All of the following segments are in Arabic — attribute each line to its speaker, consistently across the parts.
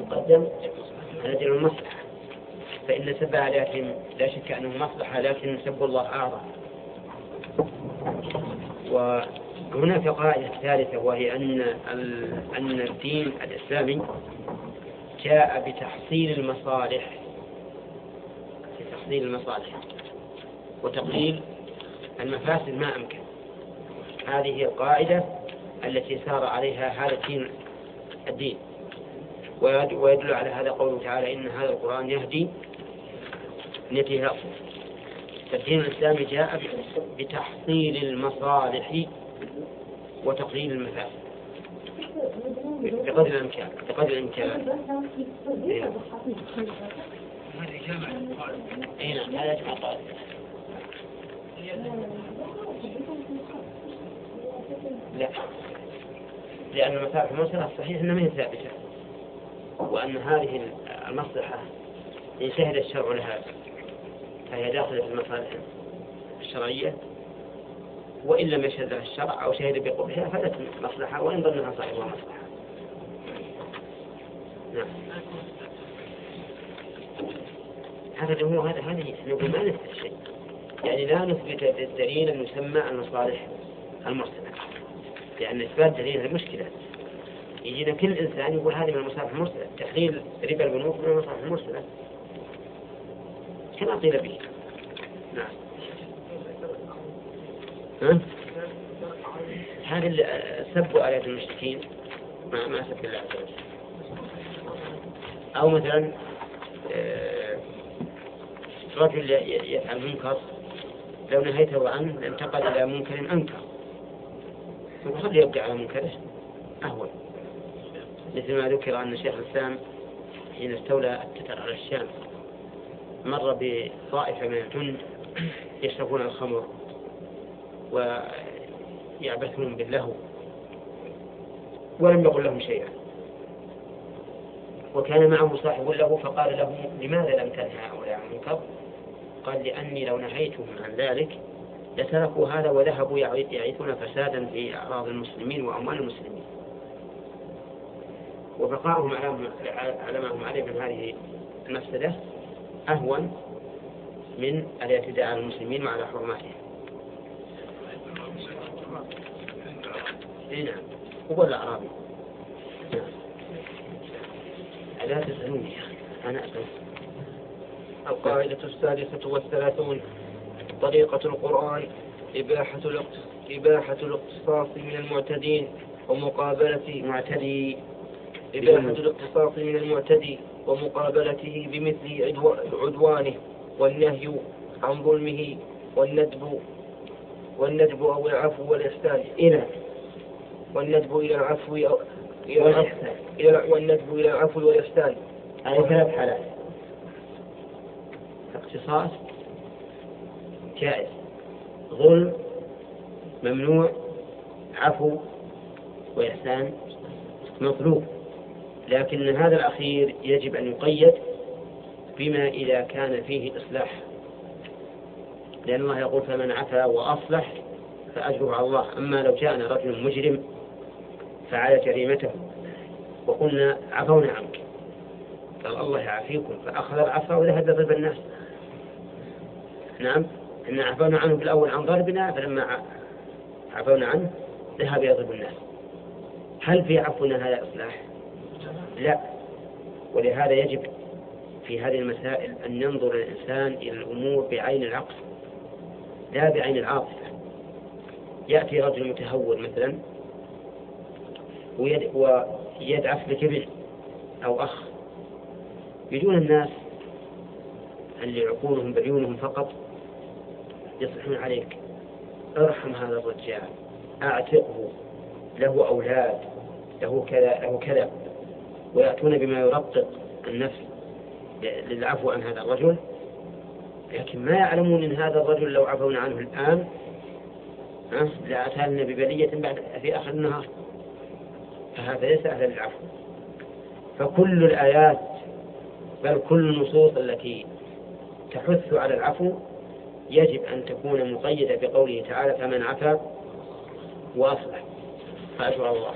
Speaker 1: مقدم المصلحة فإن سب آلهتهم لا شك أنه مصلحة لكن سب الله أعظم وهناك قاعدة ثالثة وهي أن أن الدين الإسلامي جاء بتحصيل المصالح بتحصيل المصالح وتقليل المفاسد ما أمكن. هذه القاعدة التي سار عليها هذا الدين الدين. ويدل على هذا قوله تعالى إن هذا القرآن يهدي أفضل فالدين الإسلامي جاء بتحصيل المصالح وتقليل المفاسد. بقدر الإمكان بقدر الإمكان. أي نعم جمع قائد لا. لأن المصالح المرسلة الصحيح أنها ما هي ثابتة. وأن هذه المصلحة إن شهد الشرع لها فهي داخلة في المصالح الشرعية. وإن لم يشهد لها الشرع أو شهد بقبحها فلت مصلحة وإن ظنها صاحبها مصلحة. نعم. هذا اللي هو هذا هذه نقول ما نثبت شيء. يعني لا نثبت الدليل المسمى المصالح المرسلة. لأن إثبات دليل المشكلة يجينا كل إنسان يقول هذه من المصالح المرسلة. تحليل ربا البنوك من المصالح المرسلة. كما قيل به. نعم. ها؟ هذا سب آيات المشركين. ما ما سب الله عز وجل أو مثلا آه، رجل يفعل منكر لو نهيته عنه لانتقل إلى منكر أنكر. وخليه يبقى على منكره. أهون. مثل ما ذكر أن شيخ الإسلام حين استولى التتر على الشام مر بطائفة من الجند يشربون الخمر ويعبثون باللهو ولم يقل لهم شيئا وكان معه صاحب له فقال له لماذا لم تنهى هؤلاء عن المنكر؟ قال لأني لو نهيتهم عن ذلك لتركوا هذا وذهبوا يعيثون فسادا في أعراض المسلمين وأموال المسلمين وبقاؤهم على ما هم عليه من هذه المفسدة أهون من الاعتداء على المسلمين وعلى حرماتهم. اي نعم. هو الأعرابي. نعم. لا تسألوني أنا أسأل.
Speaker 2: القاعدة السادسة والثلاثون. طريقة القرآن إباحة إباحة الإقتصاص من المعتدين ومقابلة
Speaker 1: معتدي
Speaker 2: إباحة الاقتصاص من المعتدي ومقابلته بمثل عدوانه والنهي عن ظلمه والندب والندب أو العفو والإحسان.
Speaker 1: إلى
Speaker 2: والندب إلى العفو أو إلى إلى والندب إلى العفو والإحسان.
Speaker 1: هذه ثلاث حالات. اقتصاص جائز. ظلم. ممنوع. عفو. وإحسان. مطلوب. لكن هذا الأخير يجب أن يقيد بما إذا كان فيه إصلاح. لأن الله يقول فمن عفا وأصلح فأجره على الله. أما لو جاءنا رجل مجرم فعل جريمته وقلنا عفونا عنك. قال الله يعافيكم. فأخذ العفا وذهب يضرب الناس. نعم. إن عفونا عنه في الأول عن ضربنا فلما عفونا عنه ذهب يضرب الناس. هل في عفونا هذا إصلاح؟ لا. ولهذا يجب في هذه المسائل أن ينظر الإنسان إلى الأمور بعين العقل لا بعين العاطفة. يأتي رجل متهور مثلا ويدعف لكبر أو أخ. يجون الناس اللي عقولهم بعيونهم فقط يصلحون عليك. ارحم هذا الرجال أعتقه له أولاد له كذا له كذا. ويأتون بما يرقق النفس للعفو عن هذا الرجل. لكن ما يعلمون أن هذا الرجل لو عفونا عنه الآن لأتانا ببلية بعد في آخر النهار. فهذا ليس أهلا للعفو. فكل الآيات بل كل النصوص التي تحث على العفو يجب أن تكون مقيدة بقوله تعالى فمن عفا وأصلح فأجر الله.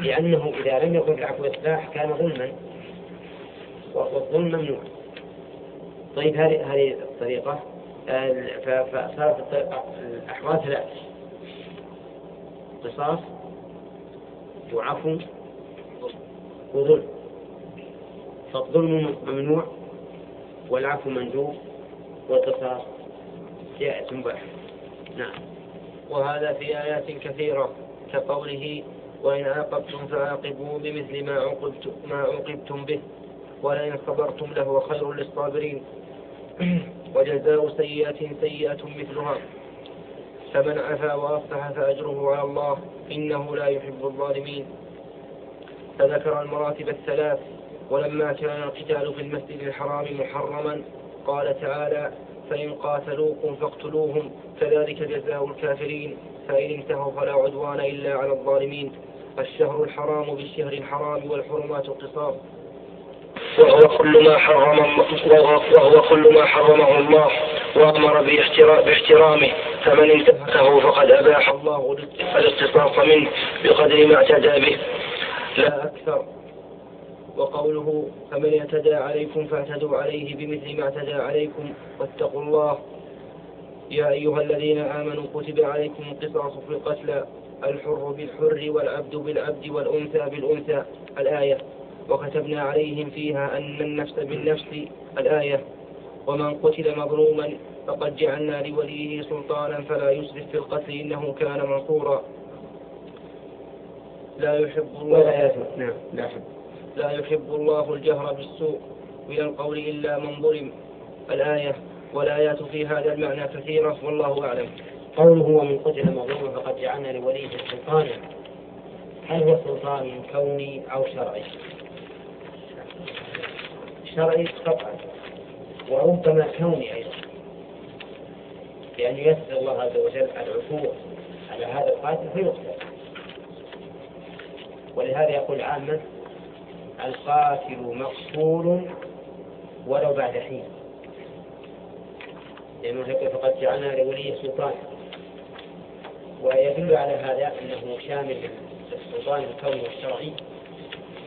Speaker 1: لأنه إذا لم يكن العفو إصلاح كان ظلما. والظلم ممنوع. طيب هذه هذه الطريقة. فصارت الأحوال ثلاث. قصاص وعفو وظلم. فالظلم ممنوع والعفو مندوب والقصاص جائز مباح. نعم.
Speaker 2: وهذا في آيات كثيرة كقوله وإن عاقبتم فعاقبوا بمثل ما عوقبتم ما عوقبتم به ولئن صبرتم لهو خير للصابرين. وجزاء سيئة سيئة مثلها. فمن عفا وأصلح فأجره على الله إنه لا يحب الظالمين. فذكر المراتب الثلاث. ولما كان القتال في المسجد الحرام محرما قال تعالى فإن قاتلوكم فاقتلوهم كذلك جزاء الكافرين. فإن انتهوا فلا عدوان إلا على الظالمين. الشهر الحرام بالشهر الحرام والحرمات القصاص. وهو كل ما حرم وهو, كل ما حرمه الله وأمر باحترامه. فمن انتهكه فقد أباح الله الاقتصاص منه بقدر ما اعتدى به. لا أكثر. وقوله فمن اعتدى عليكم فاعتدوا عليه بمثل ما اعتدى عليكم واتقوا الله. يا أيها الذين آمنوا كتب عليكم القصاص في القتلى. الحر بالحر والعبد بالعبد والأنثى بالأنثى الآية. وكتبنا عليهم فيها أن النفس بالنفس الآية. ومن قتل مظلوما فقد جعلنا لوليه سلطانا فلا يسرف في القتل إنه كان منصورا. لا يحب الله نعم لا يحب. لا يحب الله الجهر بالسوء من القول إلا من ظلم الآية. والآيات في هذا المعنى كثيرة والله أعلم.
Speaker 1: قوله ومن قتل مظلوما فقد جعلنا لوليه سلطانا. هل هو سلطان كوني أو شرعي؟ شرعي قطعا. وربما كوني أيضا. لأن يسر الله عز وجل العثور على هذا القاتل فيقتل. ولهذا يقول عامة القاتل مقتول ولو بعد حين. لأنه يقول فقد جعلنا لولي سلطان ويدل على هذا أنه شامل للسلطان الكوني والشرعي.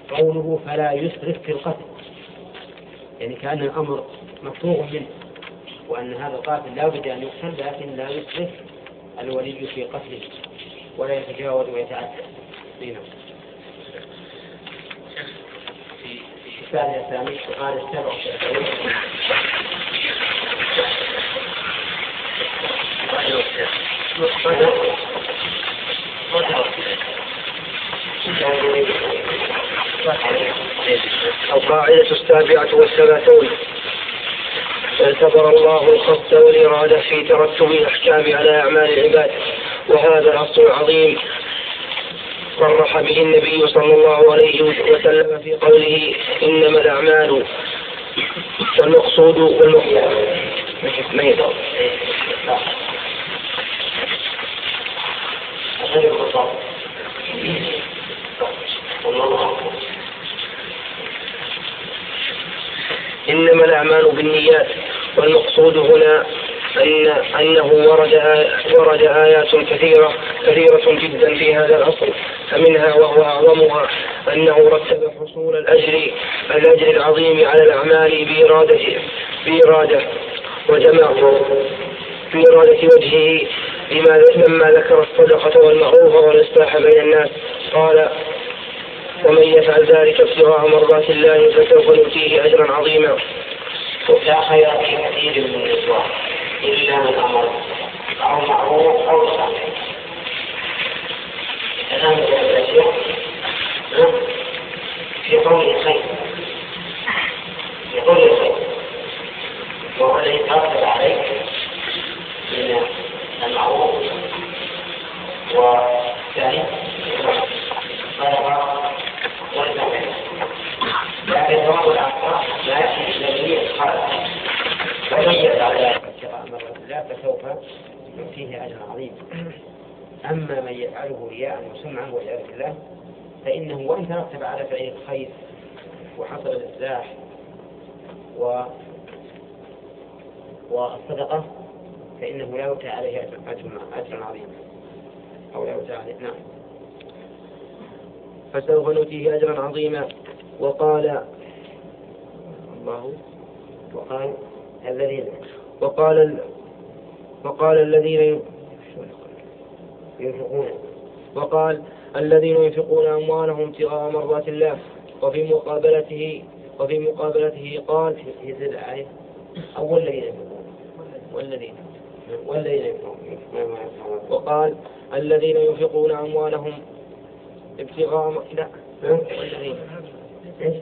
Speaker 1: قوله فلا يسرف في القتل. يعني كأن الأمر مفروغ منه وأن هذا القاتل لا بد أن يقتل لكن لا يسرف الولي في قتله ولا يتجاوز ويتعدى. نعم. الثاني الثاني قال السبع
Speaker 2: القاعدة السابعة والثلاثون. اعتبر الله القصد والإرادة في ترتب الأحكام على أعمال العباد وهذا أصل عظيم صرح به النبي صلى الله عليه وسلم في قوله إنما الأعمال والمقصود والمقصود. ما إنما الأعمال بالنيات. والمقصود هنا أن أنه ورد ورد آيات كثيرة كثيرة جدا في هذا العصر. فمنها وهو أعظمها أنه رتب حصول الأجر الأجر العظيم على الأعمال بإرادة بإرادة وجمع بإرادة وجهه لما لما ذكر الصدقة والمعروف والإصلاح بين الناس. قال ومن يفعل ذلك ابتغاء مرضات الله فسوف نؤتيه أجرا عظيما.
Speaker 1: لا خير في كثير من الإصلاح إلا من أمر أو معروف أو صالح الآن في قول الخير. في قول الخير. وهو الذي ترتب عليه من المعروف والثاني. الصدقة والزكاة لكن بعض الأفراد لا يأتي إلا جميع الخلق فميز على ابتغاء الله فسوف يؤتيه أجرا عظيما أما من يفعله رياء وسمعا والعياذ بالله فإنه وإن ترتب على فعل الخير وحصل الإصلاح و والصدقة فإنه لا يؤتى عليه أجر أجرا عظيما أو لا يؤتى عليه نعم.
Speaker 2: فسوف نؤتيه أجرا عظيما. وقال الله
Speaker 1: وقال الذين.
Speaker 2: وقال ال... وقال الذين
Speaker 1: ينفقون.
Speaker 2: وقال الذين ينفقون أموالهم ابتغاء مرضات الله. وفي مقابلته وفي مقابلته قال
Speaker 1: يزيد الآية. أو الذين ينفقون.
Speaker 2: والذين.
Speaker 1: والذين ينفقون.
Speaker 2: وقال الذين ينفقون أموالهم ابتغاء لا. والذين.
Speaker 1: إيش؟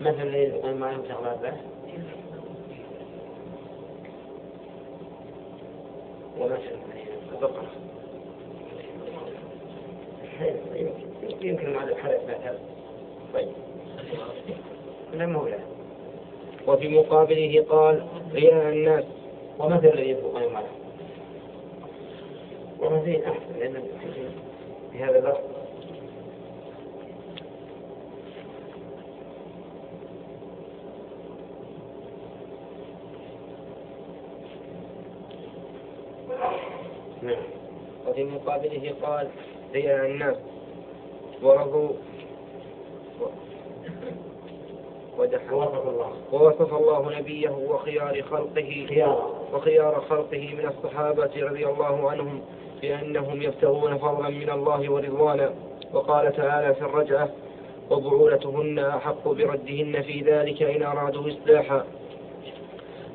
Speaker 1: مثل ينفقون ما ينفق الله. ومثل
Speaker 2: البقرة
Speaker 1: يمكن مع الحرف مثل طيب. لا مولى
Speaker 2: وفي مقابله قال رياء الناس.
Speaker 1: ومثل الذي ينفقون ماله ومثل أحسن. لأن في هذا اللفظ نعم
Speaker 2: وفي مقابله قال رياء الناس. ورضوا ووصف الله. نبيه وخيار خلقه وخيار خلقه من الصحابة رضي الله عنهم بأنهم يبتغون فضلا من الله ورضوانا وقال تعالى في الرجعة وبعولتهن أحق بردهن في ذلك إن أرادوا إصلاحا.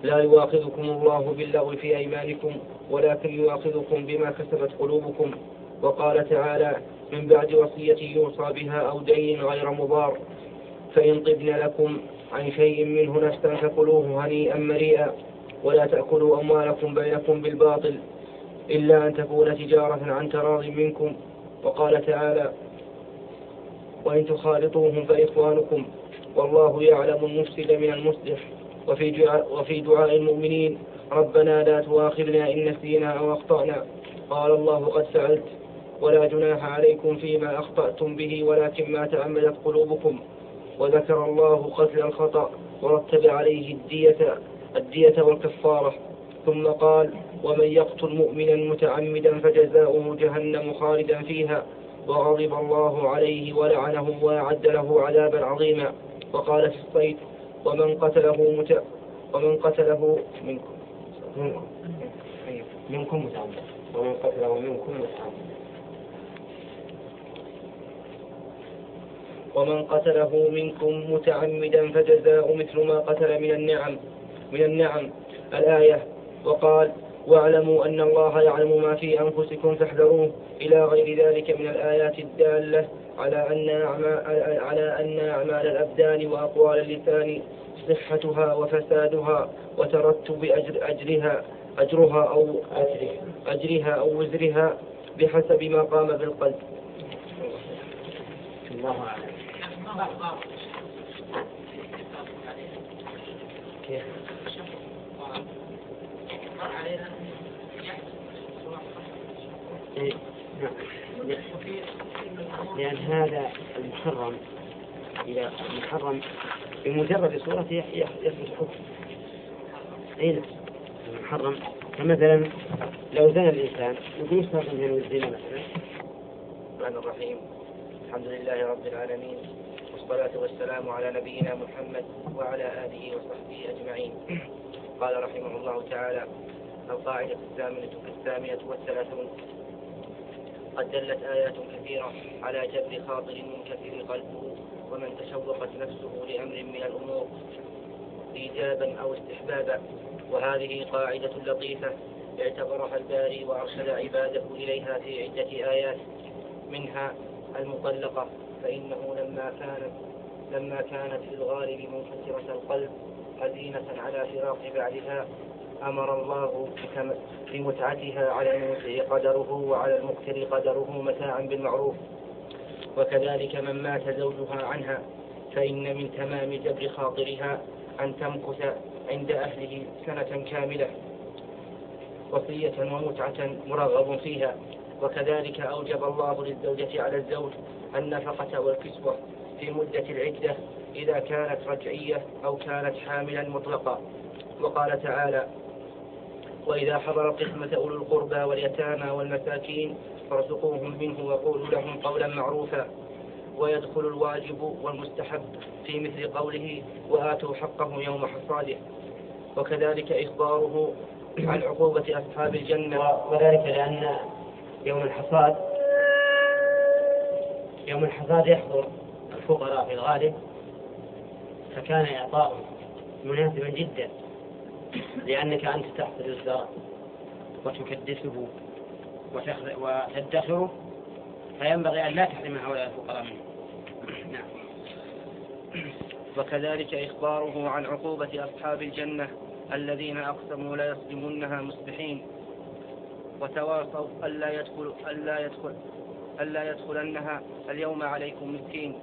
Speaker 2: لا يواخذكم الله باللغو في أيمانكم ولكن يواخذكم بما كسبت قلوبكم. وقال تعالى من بعد وصية يوصى بها أو دين غير مضار فإن طبن لكم عن شيء منه نفسا فكلوه هنيئا مريئا ولا تأكلوا أموالكم بينكم بالباطل إلا أن تكون تجارة عن تراض منكم. وقال تعالى وإن تخالطوهم فإخوانكم والله يعلم المفسد من المصلح. وفي دعاء, وفي دعاء المؤمنين ربنا لا تؤاخذنا إن نسينا أو أخطأنا. قال الله قد فعلت ولا جناح عليكم فيما أخطأتم به ولكن ما تعمدت قلوبكم. وذكر الله قتل الخطأ ورتب عليه الدية الدية والكفارة. ثم قال ومن يقتل مؤمنا متعمدا فجزاؤه جهنم خالدا فيها وغضب الله عليه ولعنه وأعد له عذابا عظيما. وقال في الصيد ومن قتله مت... ومن قتله منكم.
Speaker 1: منكم منكم متعمد. ومن قتله منكم متعمد.
Speaker 2: ومن قتله منكم متعمدا فجزاء مثل ما قتل من النعم من النعم. الآية وقال واعلموا أن الله يعلم ما في أنفسكم فاحذروه إلى غير ذلك من الآيات الدالة. على أن أعمال على أن أعمال الأبدان وأقوال اللسان صحتها وفسادها وترتب أجر أجرها أجرها أو أجرها أو وزرها بحسب ما قام بالقلب
Speaker 1: الله أعلم كيف؟ إيه، نعم. لأن هذا المحرم إذا المحرم بمجرد صورته يثبت حكم. أي نعم المحرم. فمثلا لو زنى الإنسان يقول يستحق من الزنا مثلا؟
Speaker 2: الرحمن الرحيم. الحمد لله رب العالمين والصلاة والسلام على نبينا محمد وعلى آله وصحبه أجمعين. قال رحمه الله تعالى القاعدة الثامنة الثامنة والثلاثون. قد دلت آيات كثيرة على جبر خاطر منكسر قلبه ومن تشوقت نفسه لأمر من الأمور إيجابا أو استحبابا. وهذه قاعدة لطيفة اعتبرها الباري وأرشد عباده إليها في عدة آيات. منها المطلقة فإنه لما كانت لما كانت في الغالب منكسرة القلب حزينة على فراق بعدها أمر الله بمتعتها على الموسع قدره وعلى المقتر قدره متاعا بالمعروف. وكذلك من مات زوجها عنها فإن من تمام جبر خاطرها أن تمكث عند أهله سنة كاملة. وصية ومتعة مرغب فيها. وكذلك أوجب الله للزوجة على الزوج النفقة والكسوة في مدة العدة إذا كانت رجعية أو كانت حاملا مطلقة وقال تعالى وإذا حضر القسمة أولو القربى واليتامى والمساكين فارزقوهم منه وقولوا لهم قولا معروفا. ويدخل الواجب والمستحب في مثل قوله وآتوا حقه يوم حصاده وكذلك إخباره عن عقوبة أصحاب الجنة.
Speaker 1: وذلك لأن يوم الحصاد يوم الحصاد يحضر الفقراء في الغالب فكان إعطاؤهم مناسبا جدا. لأنك أنت تحصد الزرع وتكدسه وتدخره فينبغي أن لا تحرم هؤلاء الفقراء منه. نعم.
Speaker 2: وكذلك إخباره عن عقوبة أصحاب الجنة الذين أقسموا لا يصدمنها مصبحين وتواصوا ألا يدخل ألا يدخل ألا يدخلنها اليوم عليكم مسكين.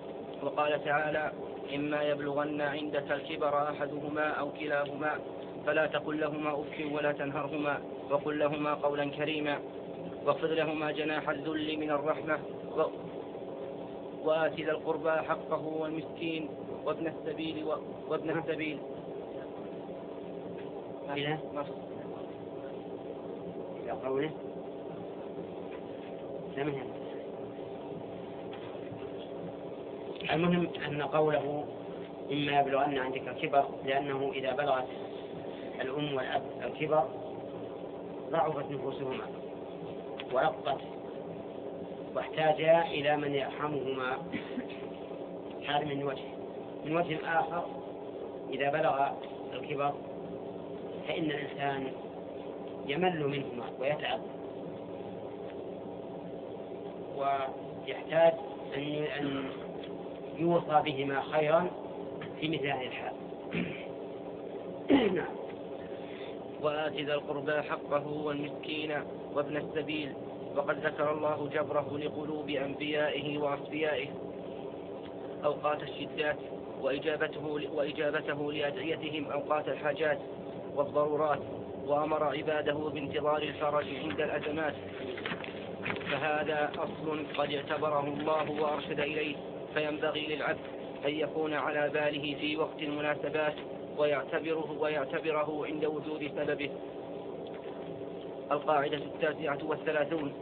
Speaker 2: وقال تعالى إما يبلغن عندك الكبر أحدهما أو كلاهما فلا تقل لهما أف ولا تنهرهما وقل لهما قولا كريما واخفض لهما جناح الذل من الرحمة و... وآت ذا القربى حقه والمسكين وابن السبيل و... وابن السبيل.
Speaker 1: إلى إلى قوله. المهم أن قوله إما يبلغن عندك الكبر لأنه إذا بلغت الأم والأب الكبر ضعفت نفوسهما ورقت واحتاجا إلى من يرحمهما. هذا من وجه. من وجه آخر إذا بلغ الكبر فإن الإنسان يمل منهما ويتعب. ويحتاج أن يوصى بهما خيرا في مثل هذه الحال. نعم.
Speaker 2: وآت ذا القربى حقه والمسكين وابن السبيل. وقد ذكر الله جبره لقلوب أنبيائه وأصفيائه. أوقات الشدات وإجابته, وإجابته لأدعيتهم أوقات الحاجات والضرورات. وأمر عباده بانتظار الفرج عند الأزمات. فهذا أصل قد اعتبره الله وأرشد إليه. فينبغي للعبد أن يكون على باله في وقت المناسبات ويعتبره ويعتبره عند وجود سببه. القاعدة التاسعة والثلاثون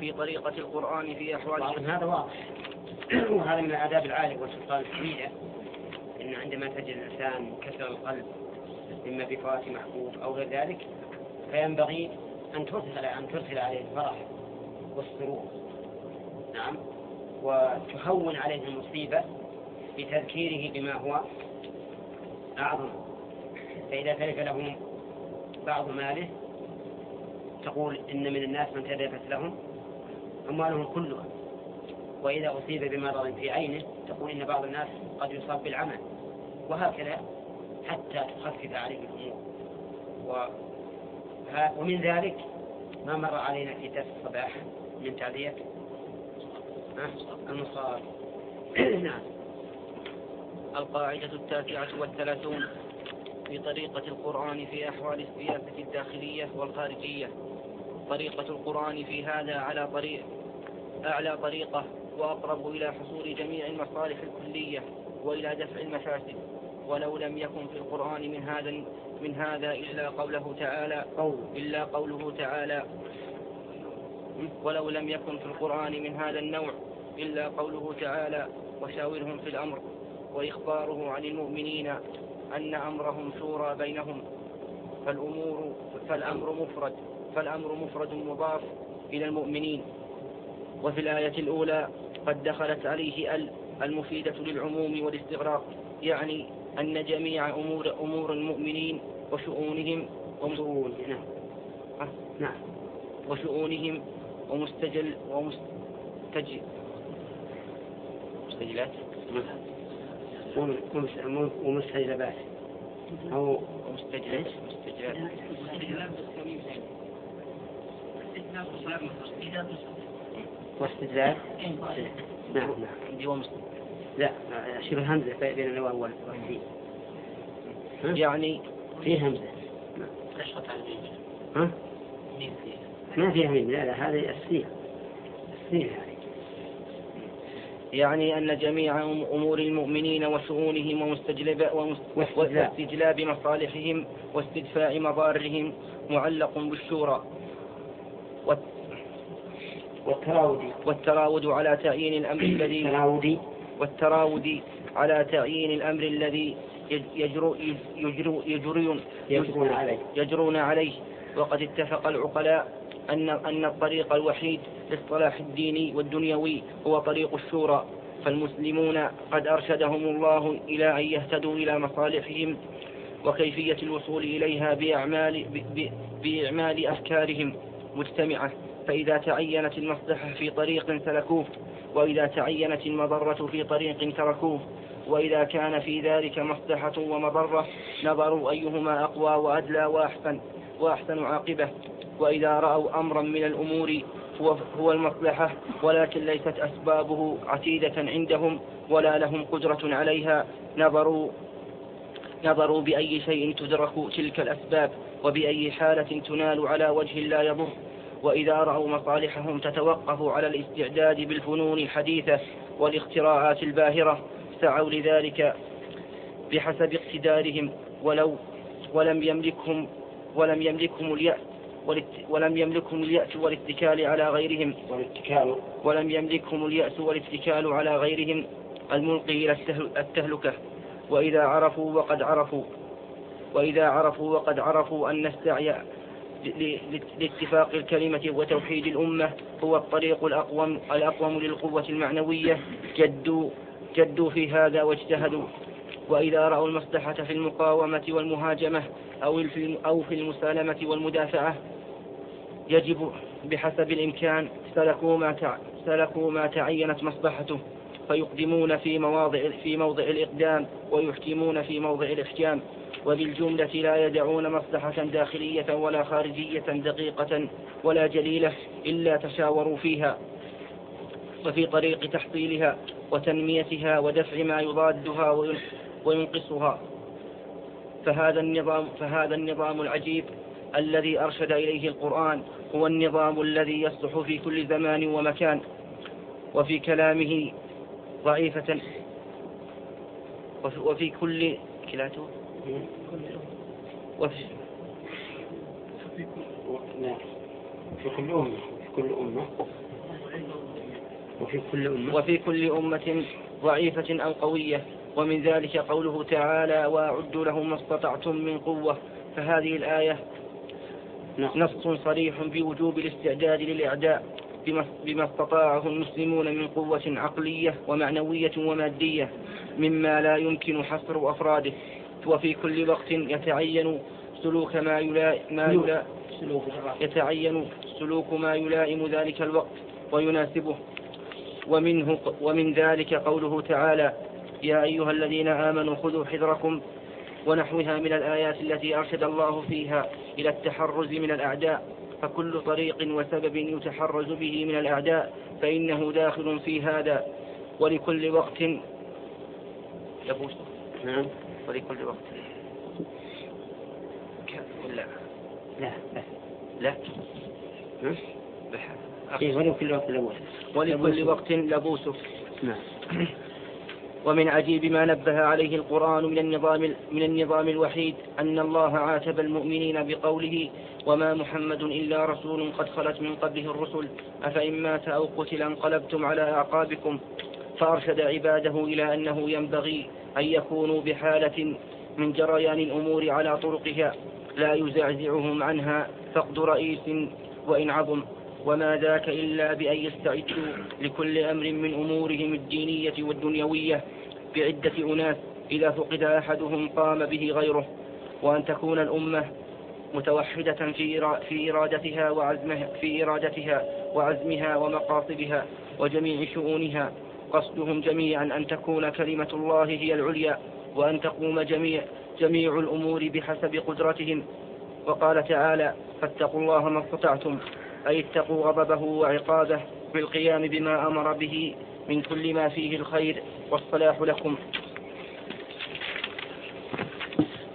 Speaker 2: في طريقة القرآن في أحوال
Speaker 1: هذا واضح. وهذا من الآداب العالية والسلطان الحميدة إن عندما تجد الإنسان كسر القلب إما بفوات محبوب أو غير ذلك فينبغي أن ترسل أن ترسل عليه الفرح والسرور. نعم. وتهون عليه المصيبة بتذكيره بما هو. أعظم. فإذا تلف له بعض ماله تقول إن من الناس من تلفت لهم أموالهم كلها. وإذا أصيب بمرض في عينه تقول إن بعض الناس قد يصاب بالعمى وهكذا حتى تخفف عليه الأمور. ومن ذلك ما مر علينا في درس الصباح من تعليق المصاب. نعم.
Speaker 2: القاعدة التاسعة والثلاثون في طريقة القرآن في أحوال السياسة الداخلية والخارجية. طريقة القرآن في هذا على طريق أعلى طريقة وأقرب إلى حصول جميع المصالح الكلية وإلى دفع المفاسد. ولو لم يكن في القرآن من هذا من هذا إلا قوله تعالى إلا قوله تعالى ولو لم يكن في القرآن من هذا النوع إلا قوله تعالى وشاورهم في الأمر. وإخباره عن المؤمنين أن أمرهم شورى بينهم فالأمور فالأمر مفرد فالأمر مفرد مضاف إلى المؤمنين. وفي الآية الأولى قد دخلت عليه ال المفيدة للعموم والاستغراق يعني أن جميع أمور أمور المؤمنين وشؤونهم ومسؤول نعم. نعم. وشؤونهم ومستجل ومستجل
Speaker 1: مستجلات؟ ومستجلبات أو
Speaker 2: مستجلات مستجلات
Speaker 1: واستدلال نعم نعم.
Speaker 2: ومستدلال
Speaker 1: لا شبه همزة بين الواو والسين
Speaker 2: يعني
Speaker 1: فيه همزة. ها؟ ما فيها ميم لا لا هذه السين. السين هذه.
Speaker 2: يعني أن جميع أمور المؤمنين وشؤونهم ومستجلب واستجلاب. مصالحهم واستدفاع مضارهم معلق بالشورى.
Speaker 1: والتراود
Speaker 2: والتراود على تعيين الأمر الذي
Speaker 1: التراود
Speaker 2: والتراود على تعيين الأمر الذي يجرو يجرو يجرون
Speaker 1: يجرون عليه.
Speaker 2: يجرون عليه. وقد اتفق العقلاء أن أن الطريق الوحيد للصلاح الديني والدنيوي هو طريق الشورى. فالمسلمون قد أرشدهم الله إلى أن يهتدوا إلى مصالحهم وكيفية الوصول إليها بأعمال, بإعمال أفكارهم مجتمعة. فإذا تعينت المصلحة في طريق سلكوه وإذا تعينت المضرة في طريق تركوه وإذا كان في ذلك مصلحة ومضرة نظروا أيهما أقوى وأدلى وأحسن وأحسن عاقبة. وإذا رأوا أمرا من الأمور هو, هو المصلحة ولكن ليست أسبابه عتيدة عندهم ولا لهم قدرة عليها. نظروا نظروا بأي شيء تدرك تلك الأسباب وبأي حالة تنال على وجه لا يضر. وإذا رأوا مصالحهم تتوقف على الاستعداد بالفنون الحديثة والاختراعات الباهرة سعوا لذلك بحسب اقتدارهم. ولو ولم يملكهم ولم يملكهم اليأس ولم يملكهم اليأس والاتكال على غيرهم.
Speaker 1: والاتكال.
Speaker 2: ولم يملكهم اليأس والاتكال على غيرهم الملقي إلى التهلكة. وإذا عرفوا وقد عرفوا. وإذا عرفوا وقد عرفوا أن السعي لاتفاق الكلمة وتوحيد الأمة هو الطريق الأقوم, الأقوم للقوة المعنوية. جدوا, جدوا في هذا واجتهدوا. وإذا رأوا المصلحة في المقاومة والمهاجمة أو في أو في المسالمة والمدافعة يجب بحسب الإمكان سلكوا ما سلكوا ما تعينت مصلحته فيقدمون في مواضع في موضع الإقدام ويحكمون في موضع الإحكام. وبالجملة لا يدعون مصلحة داخلية ولا خارجية دقيقة ولا جليلة إلا تشاوروا فيها. وفي طريق تحصيلها وتنميتها ودفع ما يضادها وينقصها. فهذا النظام فهذا النظام العجيب الذي أرشد إليه القرآن هو النظام الذي يصلح في كل زمان ومكان وفي كلامه ضعيفة. وفي كل كلاته؟
Speaker 1: وفي في كل أمة في كل أمة. وفي كل أمة.
Speaker 2: وفي كل أمة ضعيفة أو قوية. ومن ذلك قوله تعالى وأعدوا لهم ما استطعتم من قوة. فهذه الآية نعم. نص صريح بوجوب الاستعداد للإعداء بما استطاعه المسلمون من قوة عقلية ومعنوية ومادية مما لا يمكن حصر أفراده. وفي كل وقت يتعين سلوك ما يلا ما يلا يتعين سلوك ما يلائم ذلك الوقت ويناسبه. ومنه ومن ذلك قوله تعالى يا أيها الذين آمنوا خذوا حذركم ونحوها من الآيات التي أرشد الله فيها إلى التحرز من الأعداء فكل طريق وسبب يتحرز به من الأعداء فإنه داخل في هذا. ولكل وقت يبوس
Speaker 1: نعم.
Speaker 2: ولكل وقت.
Speaker 1: لا. لا.
Speaker 2: لا.
Speaker 1: لا إيه ولكل وقت لبوس ولكل
Speaker 2: وقت لبوس
Speaker 1: نعم.
Speaker 2: ومن عجيب ما نبه عليه القرآن من النظام من النظام الوحيد أن الله عاتب المؤمنين بقوله وما محمد إلا رسول قد خلت من قبله الرسل أفإن مات أو قتل انقلبتم على أعقابكم فأرشد عباده إلى أنه ينبغي أن يكونوا بحالة من جريان الأمور على طرقها لا يزعزعهم عنها فقد رئيس وإن عظم. وما ذاك إلا بأن يستعدوا لكل أمر من أمورهم الدينية والدنيوية بعدة أناس إذا فقد أحدهم قام به غيره وأن تكون الأمة متوحدة في في إرادتها وعزمها في إرادتها وعزمها ومقاصدها وجميع شؤونها. قصدهم جميعا أن تكون كلمة الله هي العليا وأن تقوم جميع جميع الأمور بحسب قدرتهم. وقال تعالى فاتقوا الله ما استطعتم. أي اتقوا غضبه وعقابه بالقيام بما أمر به من كل ما فيه الخير والصلاح لكم.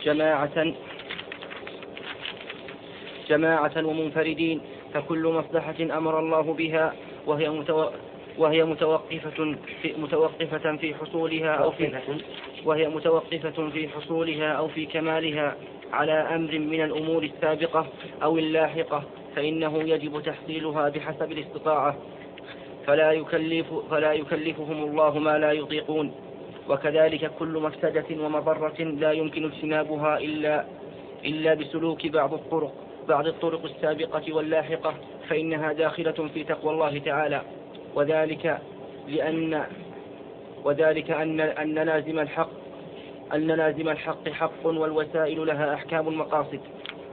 Speaker 2: جماعة جماعة ومنفردين فكل مصلحة أمر الله بها وهي متو... وهي متوقفة في متوقفة في حصولها أو في وهي متوقفة في حصولها أو في كمالها على أمر من الأمور السابقة أو اللاحقة. فإنه يجب تحصيلها بحسب الاستطاعة. فلا يكلف فلا يكلفهم الله ما لا يطيقون. وكذلك كل مفسدة ومضرة لا يمكن اجتنابها إلا إلا بسلوك بعض الطرق بعض الطرق السابقة واللاحقة فإنها داخلة في تقوى الله تعالى. وذلك لأن وذلك أن أن لازم الحق أن لازم الحق حق والوسائل لها أحكام المقاصد.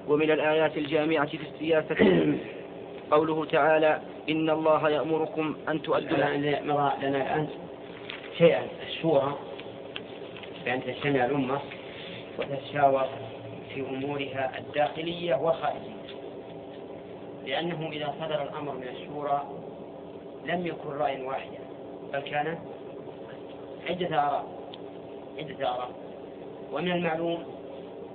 Speaker 2: ومن الآيات الجامعة في السياسة قوله تعالى إن الله يأمركم أن تؤدوا
Speaker 1: لنا الآن شيئا الشورى بأن تجتمع الأمة وتتشاور في أمورها الداخلية والخارجية. لأنه إذا صدر الأمر من الشورى لم يكن رأيا واحدا بل كان عدة آراء عدة آراء. ومن المعلوم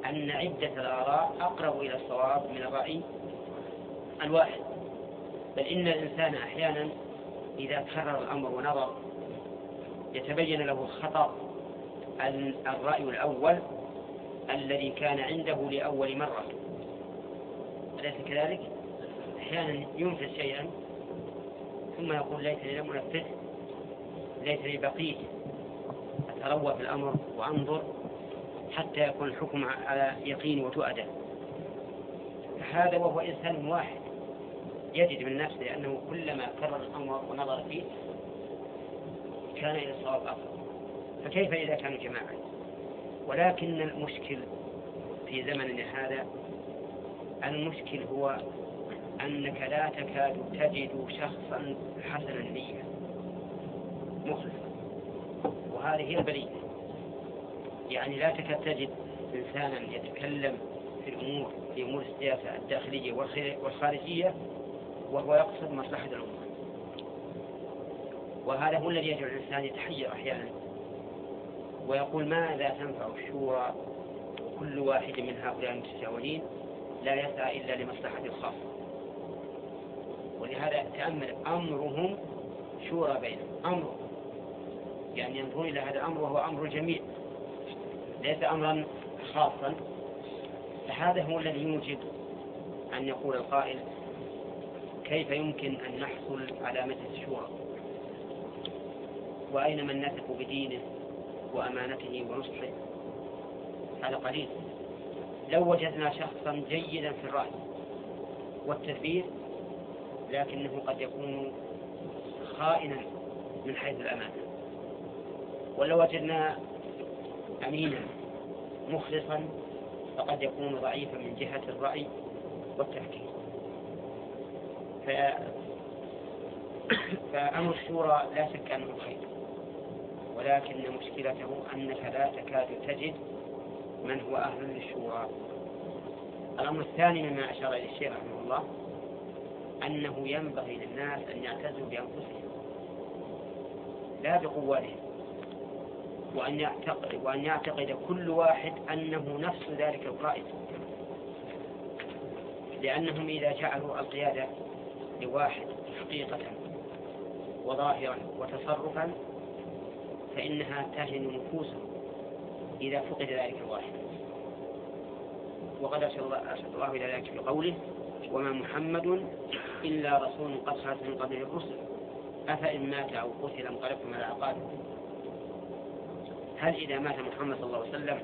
Speaker 1: أن عدة الآراء أقرب إلى الصواب من الرأي الواحد بل إن الإنسان أحيانا إذا كرر الأمر ونظر يتبين له خطأ الرأي الأول الذي كان عنده لأول مرة أليس كذلك؟ أحيانا ينفذ شيئا ثم يقول ليتني لم أنفذه ليتني بقيت أتروى في الأمر وأنظر حتى يكون الحكم على يقين وتؤدى. هذا وهو إنسان واحد يجد من نفسه أنه كلما كرر الأمر ونظر فيه كان إلى الصواب أفضل. فكيف إذا كانوا جماعة؟ ولكن المشكل في زمننا هذا المشكل هو أنك لا تكاد تجد شخصا حسن النية مخلصا. وهذه البلية يعني لا تكاد تجد إنسانا يتكلم في الأمور في أمور السياسة الداخلية والخارجية وهو يقصد مصلحة الأمة. وهذا هو الذي يجعل الإنسان يتحير أحيانا. ويقول ماذا تنفع الشورى كل واحد من هؤلاء المتساولين لا يسعى إلا لمصلحة الخاصة ولهذا تأمل أمرهم شورى بينهم أمر. يعني ينظرون إلى هذا الأمر وهو أمر الجميع ليس أمرا خاصا فهذا هو الذي يوجب أن يقول القائل كيف يمكن أن نحصل على مجلس الشورى؟ وأين من نثق بدينه وأمانته ونصحه؟ هذا قليل. لو وجدنا شخصا جيدا في الرأي والتدبير لكنه قد يكون خائنا من حيث الأمانة. ولو وجدنا أمينا مخلصا فقد يكون ضعيفا من جهة الرأي والتفكير ف... فأمر الشورى لا شك أنه خير ولكن مشكلته أنك لا تكاد تجد من هو أهل للشورى. الأمر الثاني مما أشار إليه الشيخ رحمه الله أنه ينبغي للناس أن يعتزوا بأنفسهم لا بقواتهم. وأن يعتقد وأن يعتقد كل واحد أنه نفس ذلك القائد. لأنهم إذا جعلوا القيادة لواحد حقيقة وظاهرا وتصرفا فإنها تهن نفوسهم إذا فقد ذلك الواحد. وقد أشار الله إلى ذلك بقوله وما محمد إلا رسول قد خلت من قبله الرسل. أفإن مات أو قتل انقلبتم على أعقابكم هل إذا مات محمد صلى الله عليه وسلم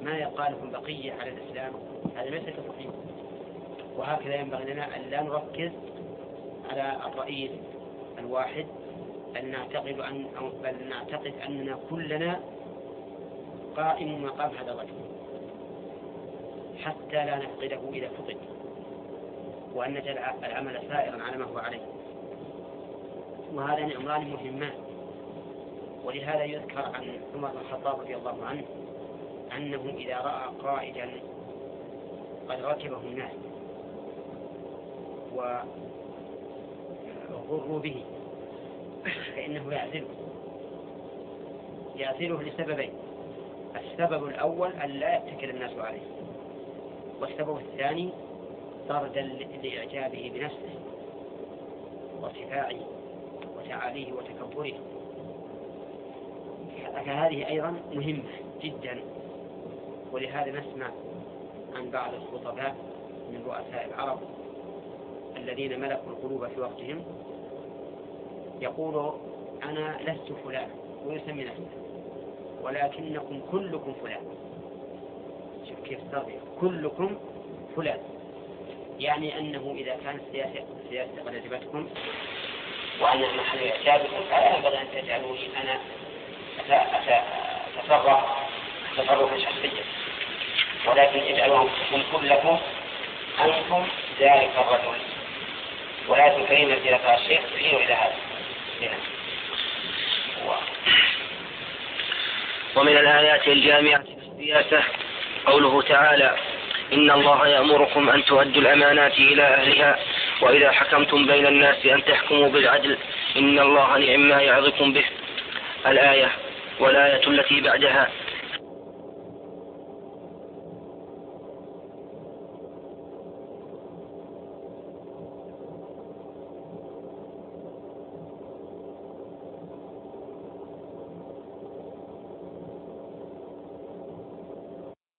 Speaker 1: ما يقالهم بقية على الإسلام؟ هذا ليس كصحيح. وهكذا ينبغي لنا أن لا نركز على الرئيس الواحد بل نعتقد أن أو بل نعتقد أننا كلنا قائم مقام هذا الرجل حتى لا نفقده إذا فقد وأن نجعل العمل سائرا على ما هو عليه. وهذان أمران مهمان. ولهذا يذكر عن عمر بن الخطاب رضي الله عنه أنه إذا رأى قائدا قد ركبه الناس وغروا به فإنه يعزله يعزله لسببين. السبب الأول أن لا يتكل الناس عليه. والسبب تعاليه وتكبره. فهذه أيضا مهمة جدا. ولهذا نسمع عن بعض الخطباء من رؤساء العرب الذين ملكوا القلوب في وقتهم يقول أنا لست فلان ويسمي نفسه ولكنكم كلكم فلان. شوف كيف تربية كلكم فلان. يعني أنه إذا كانت السياسة السياسة قد عجبتكم وأنا محل إعجابكم فلا ينبغي أن تجعلوني أنا أتصرف تصرفا شخصيا ولكن اجعلوا أنفسكم كلكم أنتم ذلك الرجل. وآية الكريمة التي ذكرها الشيخ. تشير إلى هذا.
Speaker 2: ومن الآيات الجامعة السياسة قوله تعالى إن الله يأمركم أن تؤدوا الأمانات إلى أهلها وإذا حكمتم بين الناس أن تحكموا بالعدل إن الله نعم ما يعظكم به. الآية والآية التي بعدها.